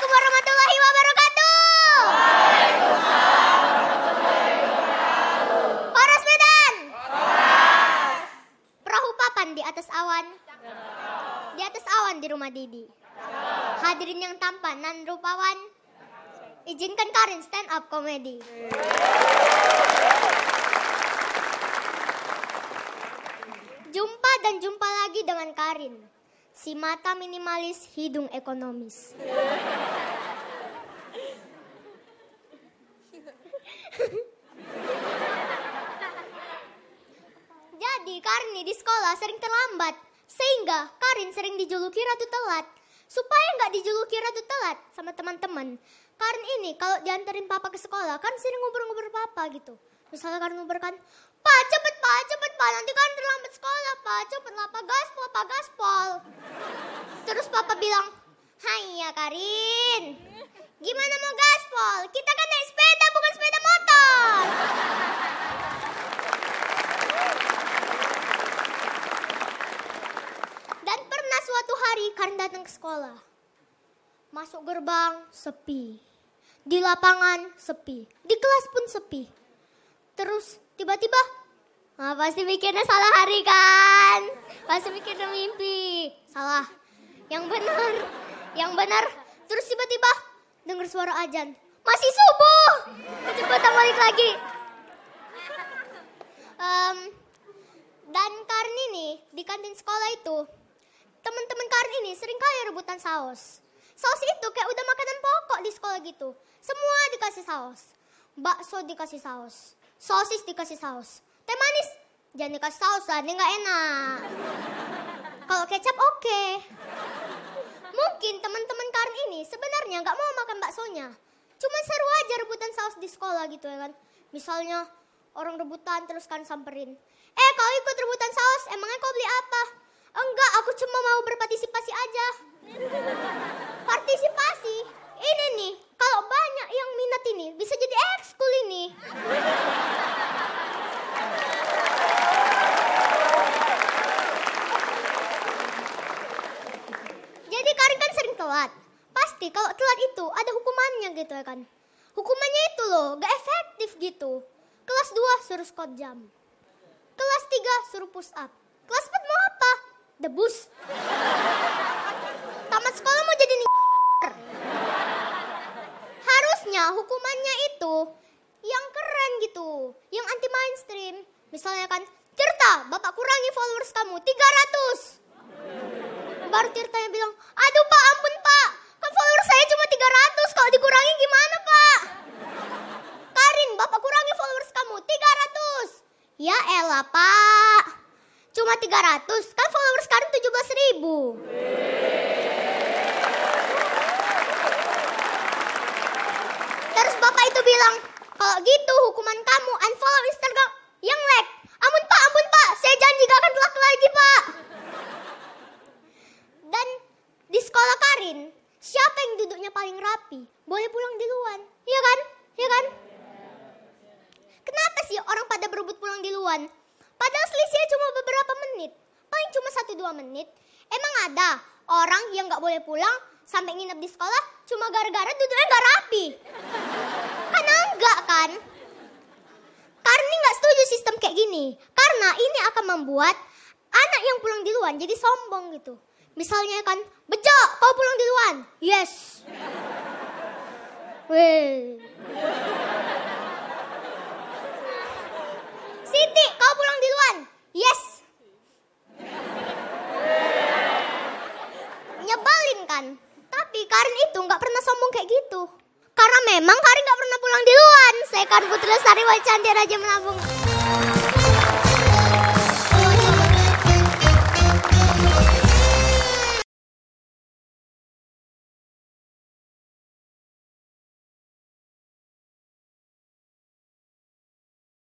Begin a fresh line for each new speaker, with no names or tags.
Assalamualaikum warahmatullahi wabarakatuh. Poros Medan. Perahu papan di atas awan. Di atas awan di rumah Didi. Hadirin yang tampan dan rupawan. Izinkan Karin stand up komedi. Jumpa dan jumpa lagi dengan Karin. Si mata minimalis, hidung ekonomis. Jadi Karin nih di sekolah sering terlambat. Sehingga Karin sering dijuluki ratu telat. Supaya nggak dijuluki ratu telat sama teman-teman. Karin ini kalau dianterin papa ke sekolah kan sering ngobrol-ngobrol papa gitu. Misalnya Karin ngobrol kan, Pak cepet pak, cepet pak, nanti kan terlambat sekolah pak, cepet lah pak gaspol, pak gaspol. Terus papa bilang, Hai ya Karin, gimana mau gaspol? Kita kan naik sepeda bukan sepeda motor. Dan pernah suatu hari Karin datang ke sekolah. Masuk gerbang, sepi. Di lapangan, sepi. Di kelas pun sepi. Terus tiba-tiba, ah, pasti mikirnya salah hari kan? Pasti mikirnya mimpi. Salah. Yang benar, yang benar. Terus tiba-tiba dengar suara ajan. Masih subuh. Cepetan balik lagi. Em, dan Karin ini di kantin sekolah itu teman-teman Karin ini sering kali rebutan saus. Saus itu kayak udah makanan pokok di sekolah gitu. Semua dikasih saus. Bakso dikasih saus. Sosis dikasih saus. Teh manis jangan dikasih saus ini nggak enak. Kalau kecap oke. Mungkin teman-teman Karin ini sebenarnya nggak mau makan baksonya. Cuma seru aja rebutan saus di sekolah gitu ya kan. Misalnya orang rebutan terus kan samperin. Eh kau ikut rebutan saus, emangnya kau beli apa? Enggak, aku cuma mau berpartisipasi aja. Partisipasi? Ini nih, kalau banyak yang minat ini, bisa jadi ekskul ini. Jadi Karin kan sering telat. Pasti kalau telat itu ada hukumannya gitu ya kan. Hukumannya itu loh, gak efektif gitu. Kelas 2 suruh squat jam. Kelas 3 suruh push up. Kelas 4 mau apa? Debus. Tamat sekolah mau jadi nih. Harusnya hukumannya itu yang keren gitu, yang anti mainstream. Misalnya kan, Tirta, bapak kurangi followers kamu 300. Baru Tirtanya bilang, aduh pak ampun pak, kan followers saya cuma 300, kalau dikurangi gimana pak? Karin, bapak kurangi followers kamu 300. Ya elah pak, cuma 300, kan followers Karin 17 ribu. Terus bapak itu bilang, kalau gitu hukuman kamu unfollow Instagram yang like. Ampun pak, ampun pak, saya janji gak akan telat lagi pak. Dan di sekolah Karin, siapa yang duduknya paling rapi, boleh pulang duluan. Iya kan? Iya kan? Kenapa sih orang pada berebut pulang duluan? Padahal selisihnya cuma beberapa menit. Paling cuma 1-2 menit. Emang ada orang yang gak boleh pulang sampai nginep di sekolah cuma gara-gara duduknya gak rapi? Karena enggak kan? Karni nggak setuju sistem kayak gini. Karena ini akan membuat anak yang pulang duluan jadi sombong gitu. Misalnya kan, Bejo, kau pulang duluan. Yes. Weh. Siti, kau pulang duluan. Yes. Nyebelin kan? Tapi Karin itu nggak pernah sombong kayak gitu. Karena memang Karin nggak pernah pulang duluan. Saya kan Putri Lestari Wacandi Raja Menabung.